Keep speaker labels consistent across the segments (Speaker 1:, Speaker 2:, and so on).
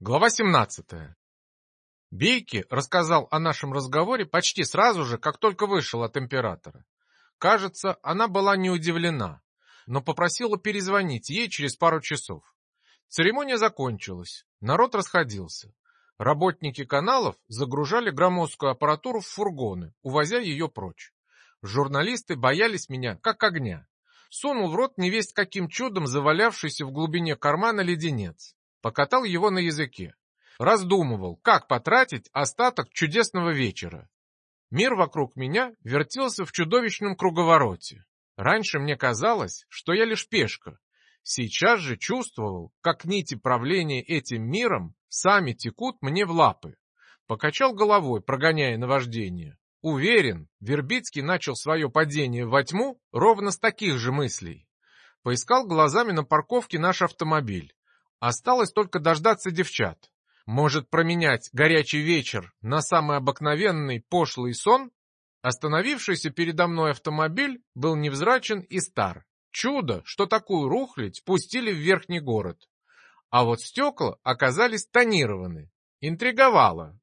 Speaker 1: Глава 17. Бейки рассказал о нашем разговоре почти сразу же, как только вышел от императора. Кажется, она была не удивлена, но попросила перезвонить ей через пару часов. Церемония закончилась, народ расходился. Работники каналов загружали громоздкую аппаратуру в фургоны, увозя ее прочь. Журналисты боялись меня, как огня. Сунул в рот невесть каким чудом завалявшийся в глубине кармана леденец покатал его на языке. Раздумывал, как потратить остаток чудесного вечера. Мир вокруг меня вертелся в чудовищном круговороте. Раньше мне казалось, что я лишь пешка. Сейчас же чувствовал, как нити правления этим миром сами текут мне в лапы. Покачал головой, прогоняя наваждение. Уверен, Вербицкий начал свое падение во тьму ровно с таких же мыслей. Поискал глазами на парковке наш автомобиль. Осталось только дождаться девчат. Может променять горячий вечер на самый обыкновенный пошлый сон? Остановившийся передо мной автомобиль был невзрачен и стар. Чудо, что такую рухлядь пустили в верхний город. А вот стекла оказались тонированы. Интриговало.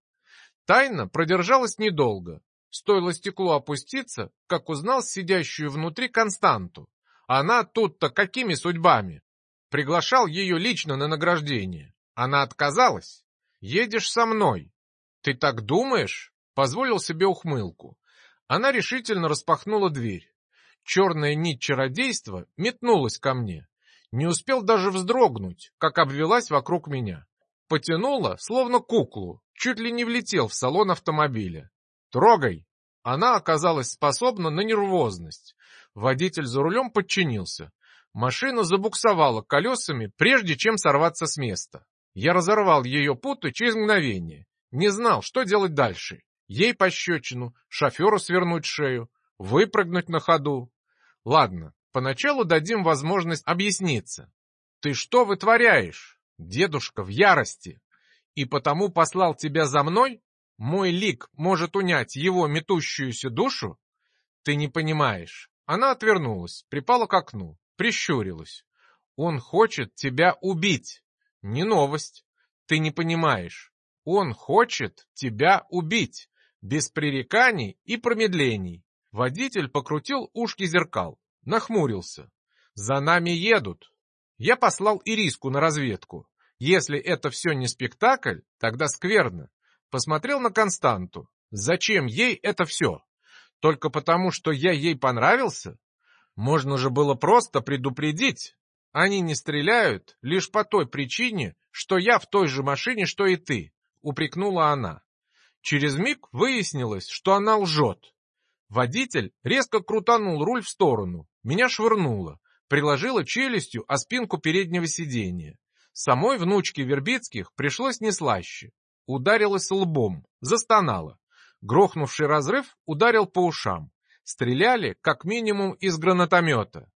Speaker 1: Тайна продержалась недолго. Стоило стеклу опуститься, как узнал сидящую внутри Константу. Она тут-то какими судьбами? Приглашал ее лично на награждение. Она отказалась. Едешь со мной. Ты так думаешь? Позволил себе ухмылку. Она решительно распахнула дверь. Черная нить чародейства метнулась ко мне. Не успел даже вздрогнуть, как обвелась вокруг меня. Потянула, словно куклу, чуть ли не влетел в салон автомобиля. «Трогай!» Она оказалась способна на нервозность. Водитель за рулем подчинился. Машина забуксовала колесами, прежде чем сорваться с места. Я разорвал ее путы через мгновение. Не знал, что делать дальше. Ей пощечину, шоферу свернуть шею, выпрыгнуть на ходу. Ладно, поначалу дадим возможность объясниться. Ты что вытворяешь? Дедушка в ярости. И потому послал тебя за мной? Мой лик может унять его метущуюся душу? Ты не понимаешь. Она отвернулась, припала к окну прищурилась. Он хочет тебя убить. Не новость. Ты не понимаешь. Он хочет тебя убить. Без пререканий и промедлений. Водитель покрутил ушки зеркал. Нахмурился. За нами едут. Я послал Ириску на разведку. Если это все не спектакль, тогда скверно. Посмотрел на Константу. Зачем ей это все? Только потому, что я ей понравился? Можно же было просто предупредить. Они не стреляют лишь по той причине, что я в той же машине, что и ты, упрекнула она. Через миг выяснилось, что она лжет. Водитель резко крутанул руль в сторону, меня швырнуло, приложила челюстью о спинку переднего сиденья. Самой внучке Вербицких пришлось не слаще. Ударилась лбом, застонала. Грохнувший разрыв ударил по ушам. Стреляли, как минимум, из гранатомета.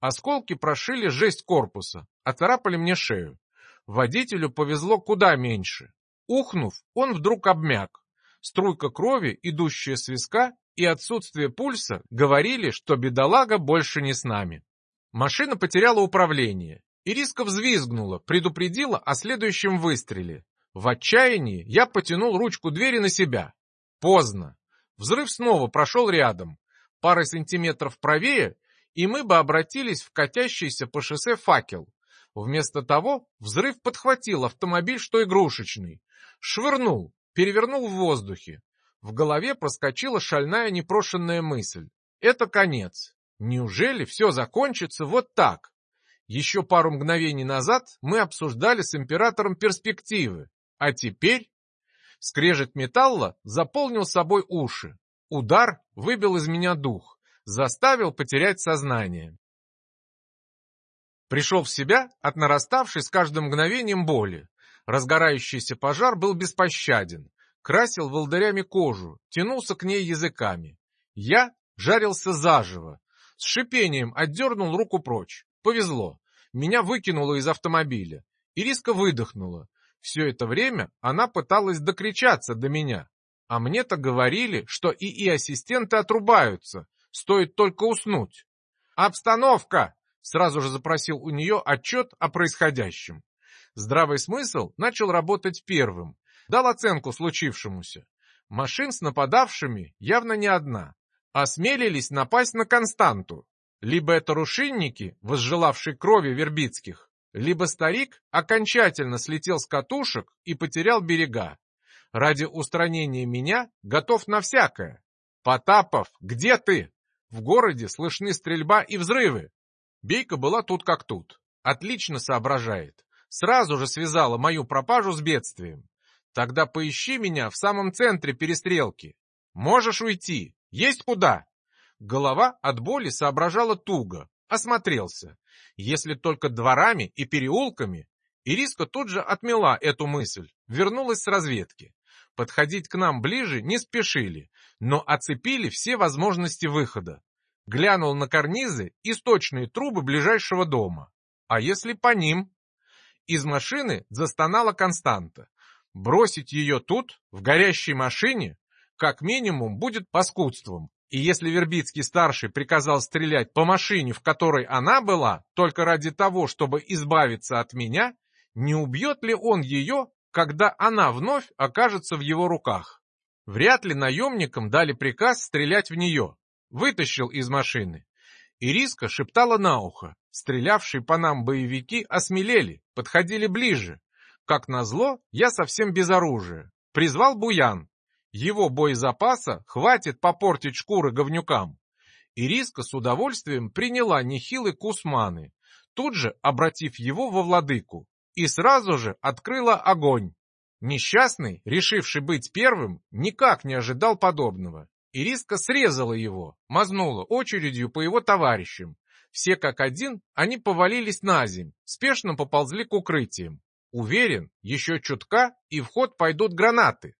Speaker 1: Осколки прошили жесть корпуса, оцарапали мне шею. Водителю повезло куда меньше. Ухнув, он вдруг обмяк. Струйка крови, идущая с виска, и отсутствие пульса говорили, что бедолага больше не с нами. Машина потеряла управление. Ириска взвизгнула, предупредила о следующем выстреле. В отчаянии я потянул ручку двери на себя. Поздно. Взрыв снова прошел рядом пары сантиметров правее, и мы бы обратились в катящийся по шоссе факел. Вместо того взрыв подхватил автомобиль, что игрушечный. Швырнул, перевернул в воздухе. В голове проскочила шальная непрошенная мысль. Это конец. Неужели все закончится вот так? Еще пару мгновений назад мы обсуждали с императором перспективы. А теперь... Скрежет металла заполнил собой уши. Удар выбил из меня дух, заставил потерять сознание. Пришел в себя от нараставшей с каждым мгновением боли. Разгорающийся пожар был беспощаден, красил волдырями кожу, тянулся к ней языками. Я жарился заживо, с шипением отдернул руку прочь. Повезло, меня выкинуло из автомобиля. Ириска выдохнула. Все это время она пыталась докричаться до меня, а мне-то говорили, что ИИ-ассистенты отрубаются, стоит только уснуть. «Обстановка!» — сразу же запросил у нее отчет о происходящем. Здравый смысл начал работать первым, дал оценку случившемуся. Машин с нападавшими явно не одна. Осмелились напасть на Константу. Либо это рушинники, возжелавшие крови Вербицких, либо старик окончательно слетел с катушек и потерял берега. Ради устранения меня готов на всякое. Потапов, где ты? В городе слышны стрельба и взрывы. Бейка была тут как тут. Отлично соображает. Сразу же связала мою пропажу с бедствием. Тогда поищи меня в самом центре перестрелки. Можешь уйти. Есть куда. Голова от боли соображала туго. Осмотрелся. Если только дворами и переулками. Ириска тут же отмела эту мысль. Вернулась с разведки. Подходить к нам ближе не спешили, но оцепили все возможности выхода. Глянул на карнизы и сточные трубы ближайшего дома. А если по ним? Из машины застонала Константа. Бросить ее тут, в горящей машине, как минимум будет паскудством. И если Вербицкий-старший приказал стрелять по машине, в которой она была, только ради того, чтобы избавиться от меня, не убьет ли он ее когда она вновь окажется в его руках. Вряд ли наемникам дали приказ стрелять в нее. Вытащил из машины. Ириска шептала на ухо. Стрелявшие по нам боевики осмелели, подходили ближе. Как назло, я совсем без оружия. Призвал Буян. Его боезапаса хватит попортить шкуры говнюкам. Ириска с удовольствием приняла нехилый кус маны, тут же обратив его во владыку и сразу же открыла огонь. Несчастный, решивший быть первым, никак не ожидал подобного. Ириска срезала его, мазнула очередью по его товарищам. Все как один, они повалились на земь, спешно поползли к укрытиям. Уверен, еще чутка, и в ход пойдут гранаты.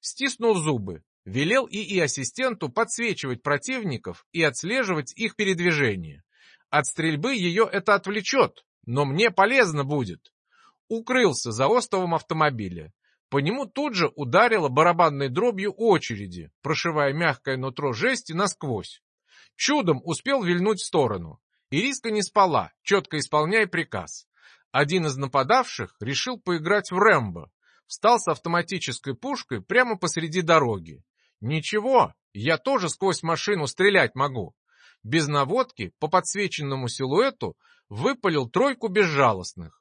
Speaker 1: Стиснул зубы, велел и и ассистенту подсвечивать противников и отслеживать их передвижение. От стрельбы ее это отвлечет, но мне полезно будет укрылся за остовом автомобиля. По нему тут же ударило барабанной дробью очереди, прошивая мягкое нутро жести насквозь. Чудом успел вильнуть в сторону. Ириска не спала, четко исполняя приказ. Один из нападавших решил поиграть в Рэмбо. Встал с автоматической пушкой прямо посреди дороги. Ничего, я тоже сквозь машину стрелять могу. Без наводки по подсвеченному силуэту выпалил тройку безжалостных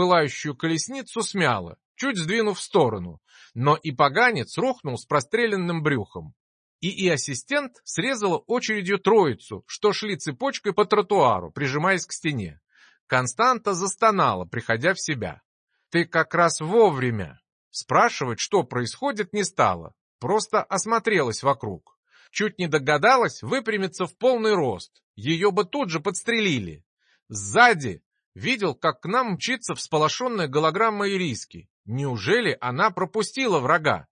Speaker 1: пылающую колесницу смяло, чуть сдвинув в сторону, но и поганец рухнул с простреленным брюхом. И и ассистент срезала очередью троицу, что шли цепочкой по тротуару, прижимаясь к стене. Константа застонала, приходя в себя. «Ты как раз вовремя!» Спрашивать, что происходит, не стала, просто осмотрелась вокруг. Чуть не догадалась выпрямиться в полный рост, ее бы тут же подстрелили. Сзади Видел, как к нам мчится всполошенная голограмма Ириски. Неужели она пропустила врага?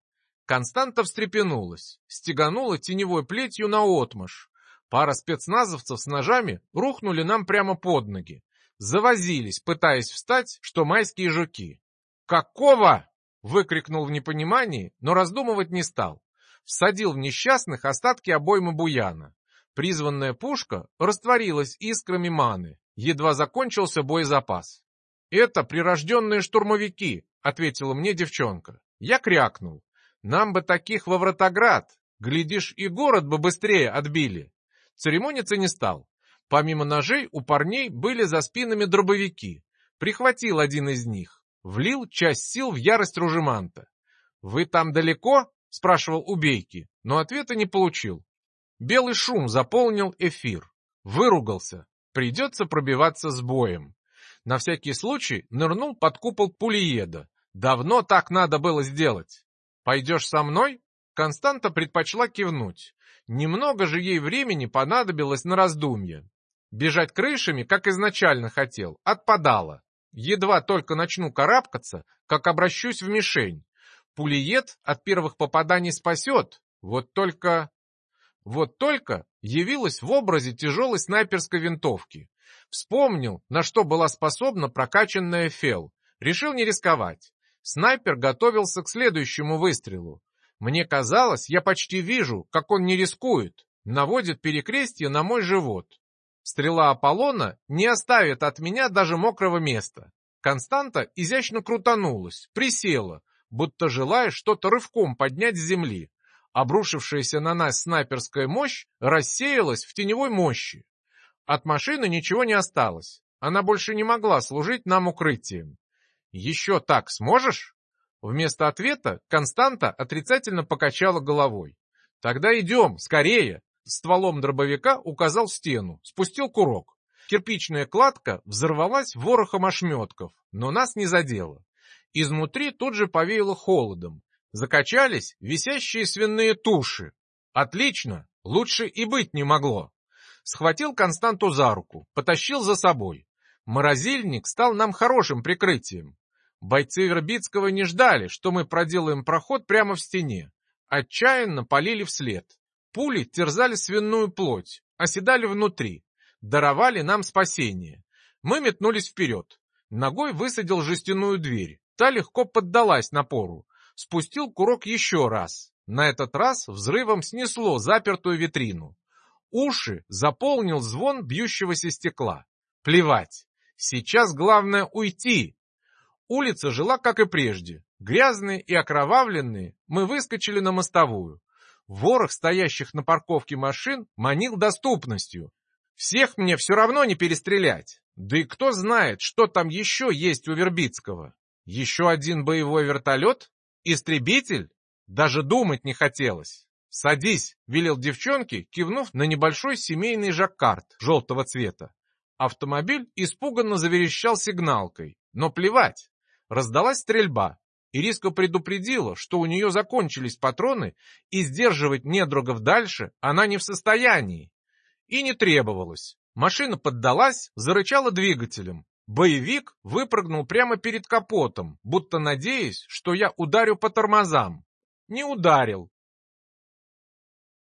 Speaker 1: Константа встрепенулась, стеганула теневой плетью на отмаш. Пара спецназовцев с ножами рухнули нам прямо под ноги. Завозились, пытаясь встать, что майские жуки. «Какого?» — выкрикнул в непонимании, но раздумывать не стал. Всадил в несчастных остатки обоймы буяна. Призванная пушка растворилась искрами маны едва закончился боезапас. «Это прирожденные штурмовики», — ответила мне девчонка. Я крякнул. «Нам бы таких во Вратоград. Глядишь, и город бы быстрее отбили». Церемониться не стал. Помимо ножей у парней были за спинами дробовики. Прихватил один из них. Влил часть сил в ярость Ружеманта. «Вы там далеко?» — спрашивал убейки, но ответа не получил. Белый шум заполнил эфир. Выругался. Придется пробиваться с боем. На всякий случай нырнул под купол пулиеда. Давно так надо было сделать. «Пойдешь со мной?» Константа предпочла кивнуть. Немного же ей времени понадобилось на раздумье. Бежать крышами, как изначально хотел, отпадало. Едва только начну карабкаться, как обращусь в мишень. Пулиед от первых попаданий спасет. Вот только... Вот только явилась в образе тяжелой снайперской винтовки. Вспомнил, на что была способна прокачанная Фел. Решил не рисковать. Снайпер готовился к следующему выстрелу. Мне казалось, я почти вижу, как он не рискует, наводит перекрестие на мой живот. Стрела Аполлона не оставит от меня даже мокрого места. Константа изящно крутанулась, присела, будто желая что-то рывком поднять с земли. Обрушившаяся на нас снайперская мощь рассеялась в теневой мощи. От машины ничего не осталось. Она больше не могла служить нам укрытием. «Еще так сможешь?» Вместо ответа Константа отрицательно покачала головой. «Тогда идем, скорее!» Стволом дробовика указал стену, спустил курок. Кирпичная кладка взорвалась ворохом ошметков, но нас не задело. Изнутри тут же повеяло холодом. Закачались висящие свиные туши. Отлично, лучше и быть не могло. Схватил Константу за руку, потащил за собой. Морозильник стал нам хорошим прикрытием. Бойцы Вербицкого не ждали, что мы проделаем проход прямо в стене. Отчаянно полили вслед. Пули терзали свиную плоть, оседали внутри, даровали нам спасение. Мы метнулись вперед. Ногой высадил жестяную дверь. Та легко поддалась напору. Спустил курок еще раз. На этот раз взрывом снесло запертую витрину. Уши заполнил звон бьющегося стекла. Плевать. Сейчас главное уйти. Улица жила, как и прежде. Грязные и окровавленные, мы выскочили на мостовую. Ворох стоящих на парковке машин манил доступностью. Всех мне все равно не перестрелять. Да и кто знает, что там еще есть у Вербицкого. Еще один боевой вертолет? Истребитель? Даже думать не хотелось. «Садись», — велел девчонке, кивнув на небольшой семейный жаккард желтого цвета. Автомобиль испуганно заверещал сигналкой. Но плевать. Раздалась стрельба. Ириска предупредила, что у нее закончились патроны, и сдерживать недругов дальше она не в состоянии. И не требовалось. Машина поддалась, зарычала двигателем. Боевик выпрыгнул прямо перед капотом, будто надеясь, что я ударю по тормозам. Не ударил.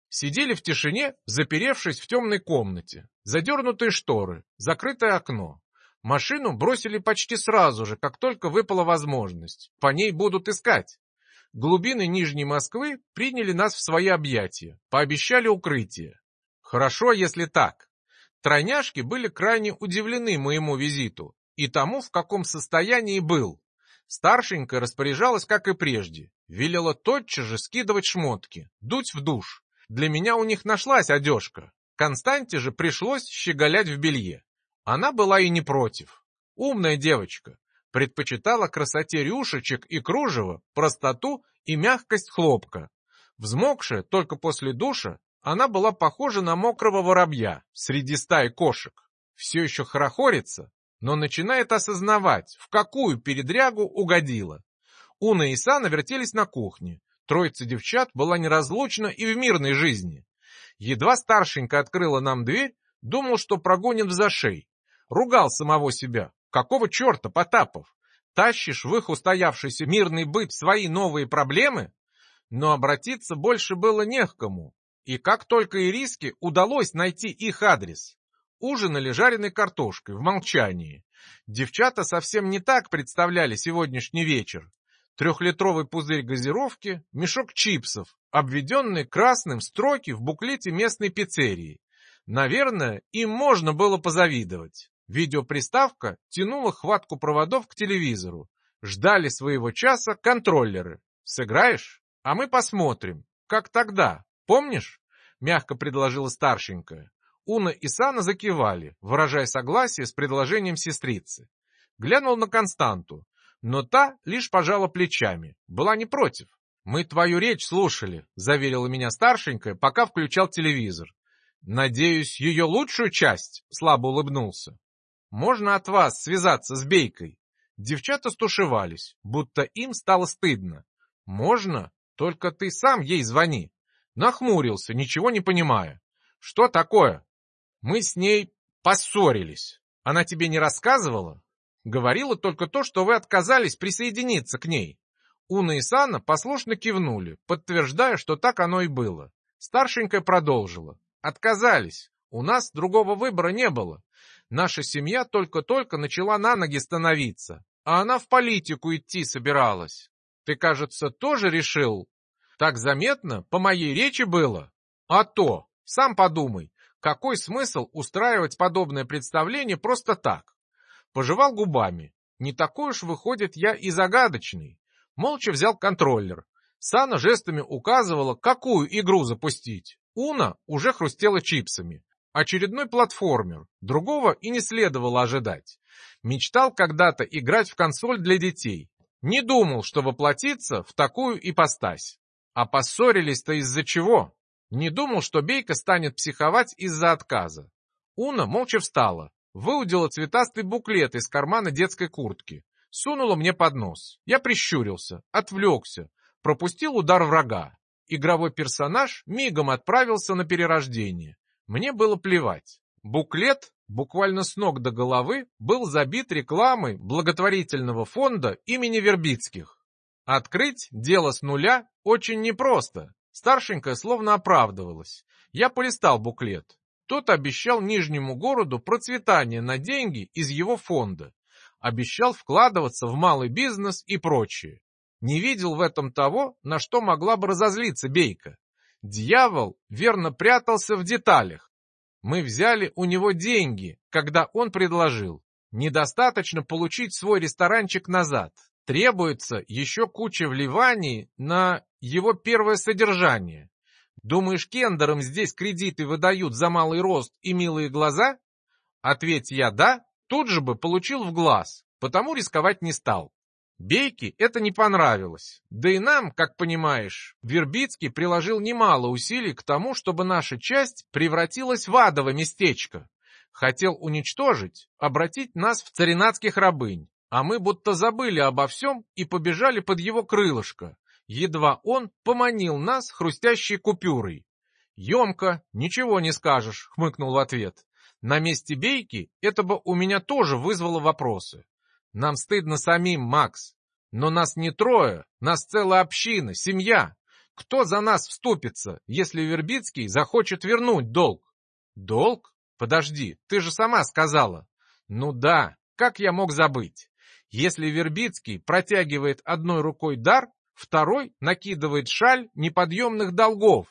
Speaker 1: Сидели в тишине, заперевшись в темной комнате. Задернутые шторы, закрытое окно. Машину бросили почти сразу же, как только выпала возможность. По ней будут искать. Глубины Нижней Москвы приняли нас в свои объятия, пообещали укрытие. Хорошо, если так. Тройняшки были крайне удивлены моему визиту и тому, в каком состоянии был. Старшенькая распоряжалась, как и прежде. Велела тотчас же скидывать шмотки, дуть в душ. Для меня у них нашлась одежка. Константе же пришлось щеголять в белье. Она была и не против. Умная девочка. Предпочитала красоте рюшечек и кружева, простоту и мягкость хлопка. Взмокшая только после душа, она была похожа на мокрого воробья среди стаи кошек. Все еще хорохорится, но начинает осознавать, в какую передрягу угодила. Уна и Сана вертелись на кухне. Троица девчат была неразлучна и в мирной жизни. Едва старшенька открыла нам дверь, думал, что прогонит в зашей. Ругал самого себя. Какого черта, Потапов? Тащишь в их устоявшийся мирный быт свои новые проблемы? Но обратиться больше было не к кому. И как только Ириске удалось найти их адрес. Ужинали жареной картошкой в молчании. Девчата совсем не так представляли сегодняшний вечер. Трехлитровый пузырь газировки, мешок чипсов, обведенные красным строки в буклете местной пиццерии. Наверное, им можно было позавидовать. Видеоприставка тянула хватку проводов к телевизору. Ждали своего часа контроллеры. Сыграешь? А мы посмотрим. Как тогда? Помнишь? Мягко предложила старшенькая. Уна и Сана закивали, выражая согласие с предложением сестрицы. Глянул на Константу, но та лишь пожала плечами, была не против. «Мы твою речь слушали», — заверила меня старшенькая, пока включал телевизор. «Надеюсь, ее лучшую часть?» — слабо улыбнулся. Можно от вас связаться с Бейкой?» Девчата стушевались, будто им стало стыдно. «Можно? Только ты сам ей звони». Нахмурился, ничего не понимая. «Что такое?» «Мы с ней поссорились. Она тебе не рассказывала?» «Говорила только то, что вы отказались присоединиться к ней». Уна и Сана послушно кивнули, подтверждая, что так оно и было. Старшенькая продолжила. «Отказались. У нас другого выбора не было. Наша семья только-только начала на ноги становиться, а она в политику идти собиралась. Ты, кажется, тоже решил? Так заметно по моей речи было? А то, сам подумай, какой смысл устраивать подобное представление просто так? Пожевал губами. Не такой уж выходит я и загадочный. Молча взял контроллер. Сана жестами указывала, какую игру запустить. Уна уже хрустела чипсами. Очередной платформер. Другого и не следовало ожидать. Мечтал когда-то играть в консоль для детей. Не думал, что воплотиться в такую ипостась. А поссорились-то из-за чего? Не думал, что Бейка станет психовать из-за отказа. Уна молча встала, выудила цветастый буклет из кармана детской куртки, сунула мне под нос. Я прищурился, отвлекся, пропустил удар врага. Игровой персонаж мигом отправился на перерождение. Мне было плевать. Буклет, буквально с ног до головы, был забит рекламой благотворительного фонда имени Вербицких. Открыть дело с нуля очень непросто. Старшенькая словно оправдывалась. Я полистал буклет. Тот обещал Нижнему городу процветание на деньги из его фонда. Обещал вкладываться в малый бизнес и прочее. Не видел в этом того, на что могла бы разозлиться Бейка. Дьявол верно прятался в деталях. Мы взяли у него деньги, когда он предложил. Недостаточно получить свой ресторанчик назад. Требуется еще куча вливаний на его первое содержание. Думаешь, кендерам здесь кредиты выдают за малый рост и милые глаза? Ответь я «да», тут же бы получил в глаз, потому рисковать не стал. Бейке это не понравилось. Да и нам, как понимаешь, Вербицкий приложил немало усилий к тому, чтобы наша часть превратилась в адово местечко. Хотел уничтожить, обратить нас в царинатских рабынь, а мы будто забыли обо всем и побежали под его крылышко. Едва он поманил нас хрустящей купюрой. «Емко, ничего не скажешь», — хмыкнул в ответ. «На месте Бейки это бы у меня тоже вызвало вопросы. Нам стыдно самим, Макс. Но нас не трое, нас целая община, семья. Кто за нас вступится, если Вербицкий захочет вернуть долг? Долг? Подожди, ты же сама сказала. Ну да, как я мог забыть? Если Вербицкий протягивает одной рукой дар, второй накидывает шаль неподъемных долгов.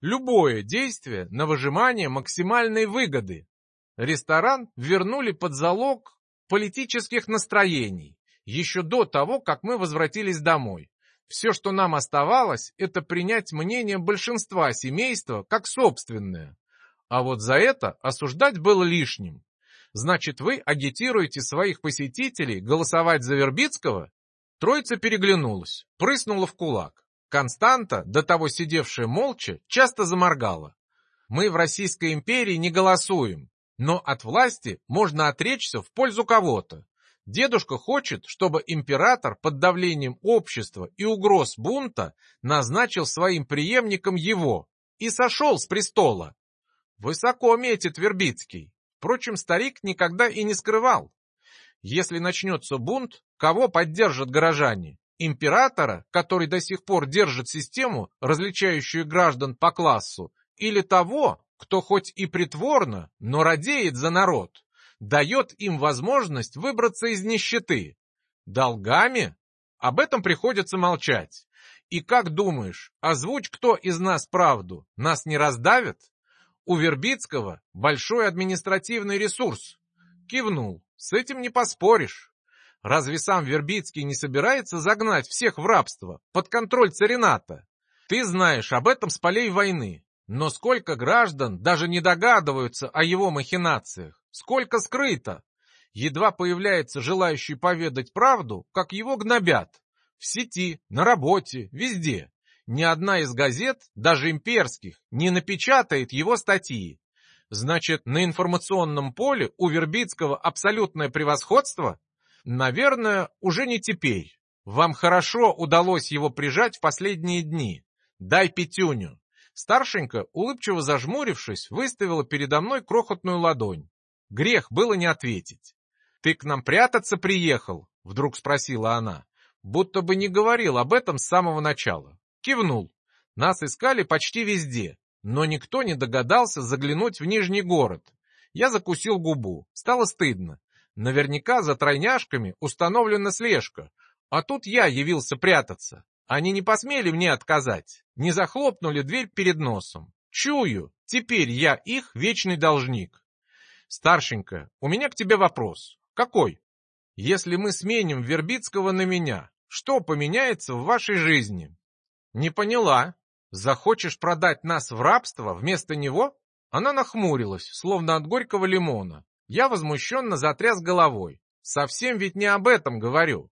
Speaker 1: Любое действие на выжимание максимальной выгоды. Ресторан вернули под залог политических настроений, еще до того, как мы возвратились домой. Все, что нам оставалось, это принять мнение большинства семейства как собственное. А вот за это осуждать было лишним. Значит, вы агитируете своих посетителей голосовать за Вербицкого? Троица переглянулась, прыснула в кулак. Константа, до того сидевшая молча, часто заморгала. Мы в Российской империи не голосуем, но от власти можно отречься в пользу кого-то. Дедушка хочет, чтобы император под давлением общества и угроз бунта назначил своим преемником его и сошел с престола. Высоко метит Вербицкий. Впрочем, старик никогда и не скрывал. Если начнется бунт, кого поддержат горожане? Императора, который до сих пор держит систему, различающую граждан по классу, или того, кто хоть и притворно, но радеет за народ, дает им возможность выбраться из нищеты. Долгами? Об этом приходится молчать. И как думаешь, озвучь кто из нас правду, нас не раздавят? У Вербицкого большой административный ресурс. Кивнул, с этим не поспоришь. Разве сам Вербицкий не собирается загнать всех в рабство, под контроль царината? Ты знаешь об этом с полей войны. Но сколько граждан даже не догадываются о его махинациях? Сколько скрыто? Едва появляется желающий поведать правду, как его гнобят. В сети, на работе, везде. Ни одна из газет, даже имперских, не напечатает его статьи. Значит, на информационном поле у Вербицкого абсолютное превосходство? Наверное, уже не теперь. Вам хорошо удалось его прижать в последние дни. Дай пятюню. Старшенька, улыбчиво зажмурившись, выставила передо мной крохотную ладонь. Грех было не ответить. «Ты к нам прятаться приехал?» — вдруг спросила она. Будто бы не говорил об этом с самого начала. Кивнул. Нас искали почти везде, но никто не догадался заглянуть в Нижний город. Я закусил губу. Стало стыдно. Наверняка за тройняшками установлена слежка. А тут я явился прятаться. Они не посмели мне отказать, не захлопнули дверь перед носом. Чую, теперь я их вечный должник. Старшенькая, у меня к тебе вопрос. Какой? Если мы сменим Вербицкого на меня, что поменяется в вашей жизни? Не поняла. Захочешь продать нас в рабство вместо него? Она нахмурилась, словно от горького лимона. Я возмущенно затряс головой. Совсем ведь не об этом говорю.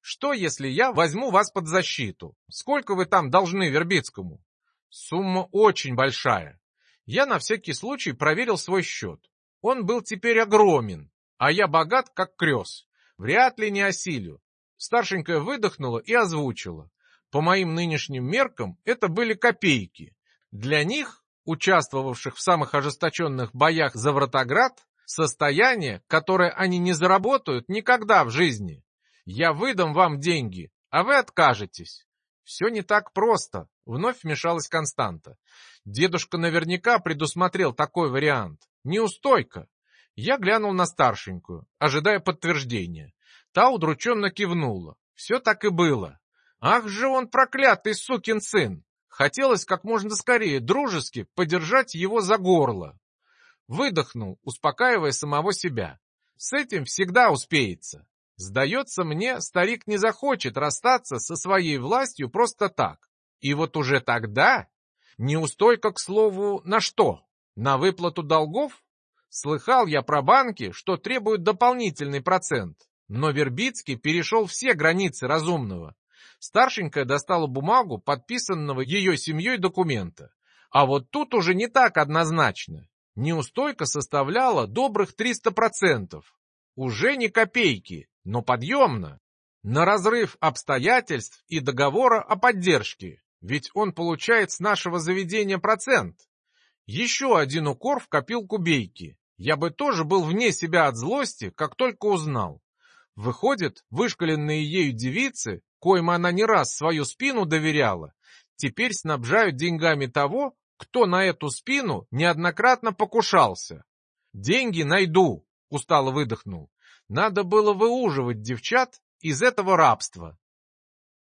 Speaker 1: Что, если я возьму вас под защиту? Сколько вы там должны Вербицкому? Сумма очень большая. Я на всякий случай проверил свой счет. Он был теперь огромен, а я богат, как крес. Вряд ли не осилю. Старшенькая выдохнула и озвучила. По моим нынешним меркам это были копейки. Для них, участвовавших в самых ожесточенных боях за Вратоград, состояние, которое они не заработают никогда в жизни. Я выдам вам деньги, а вы откажетесь. Все не так просто, вновь вмешалась Константа. Дедушка наверняка предусмотрел такой вариант. Неустойка. Я глянул на старшенькую, ожидая подтверждения. Та удрученно кивнула. Все так и было. Ах же он проклятый сукин сын! Хотелось как можно скорее дружески подержать его за горло. Выдохнул, успокаивая самого себя. С этим всегда успеется. Сдается мне, старик не захочет расстаться со своей властью просто так. И вот уже тогда... Неустойка, к слову, на что? На выплату долгов? Слыхал я про банки, что требуют дополнительный процент. Но Вербицкий перешел все границы разумного. Старшенькая достала бумагу, подписанного ее семьей документа. А вот тут уже не так однозначно. Неустойка составляла добрых 300%. Уже не копейки, но подъемно. На разрыв обстоятельств и договора о поддержке. Ведь он получает с нашего заведения процент. Еще один укор в копилку бейки. Я бы тоже был вне себя от злости, как только узнал. Выходит, вышкаленные ею девицы коим она не раз свою спину доверяла, теперь снабжают деньгами того, кто на эту спину неоднократно покушался. «Деньги найду», — устало выдохнул. «Надо было выуживать девчат из этого рабства.